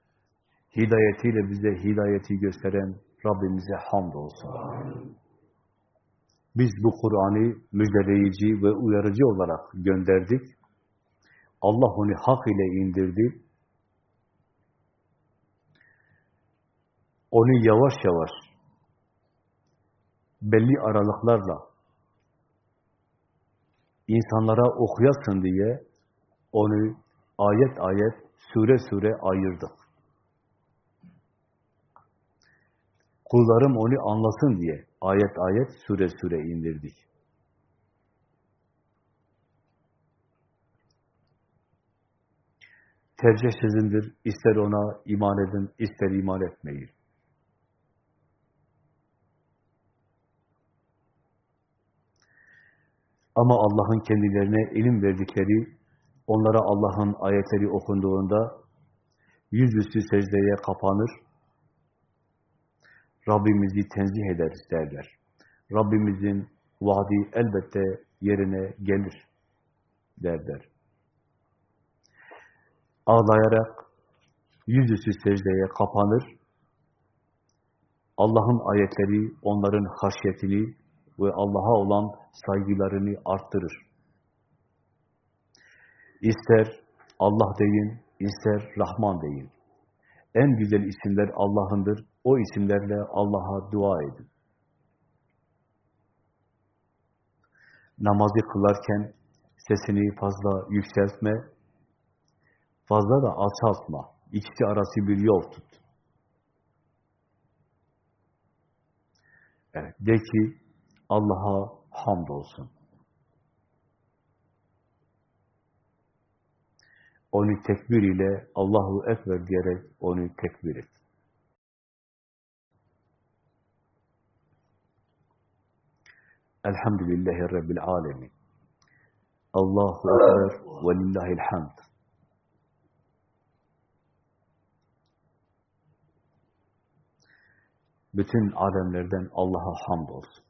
hidayetiyle bize hidayeti gösteren Rabbimize hamdolsun. Amin. Biz bu Kur'an'ı müjdeleyici ve uyarıcı olarak gönderdik. Allah onu hak ile indirdi. Onu yavaş yavaş, belli aralıklarla insanlara okuyasın diye onu ayet ayet, sure sure ayırdık. Kullarım onu anlasın diye ayet ayet, sure sure indirdik. Tercih sizindir. İster ona iman edin, ister iman etmeyin. Ama Allah'ın kendilerine ilim verdikleri, onlara Allah'ın ayetleri okunduğunda yüzüstü secdeye kapanır, Rabbimizi tenzih ederiz derler. Rabbimizin vaadi elbette yerine gelir derler. Ağlayarak yüzüstü secdeye kapanır, Allah'ın ayetleri onların haşyetini ve Allah'a olan saygılarını arttırır. İster Allah deyin, ister Rahman deyin. En güzel isimler Allah'ındır. O isimlerle Allah'a dua edin. namazı kılarken sesini fazla yükseltme, fazla da alçaltma. İkisi arası bir yol tut. Evet, de ki Allah'a hamdolsun. Onu tekbir ile Allahu Ekber diyerek onu tekbir et. Elhamdülillahi Rabbil Alemin. Allahu Ekber ve lillahil hamd. Bütün alemlerden Allah'a hamdolsun.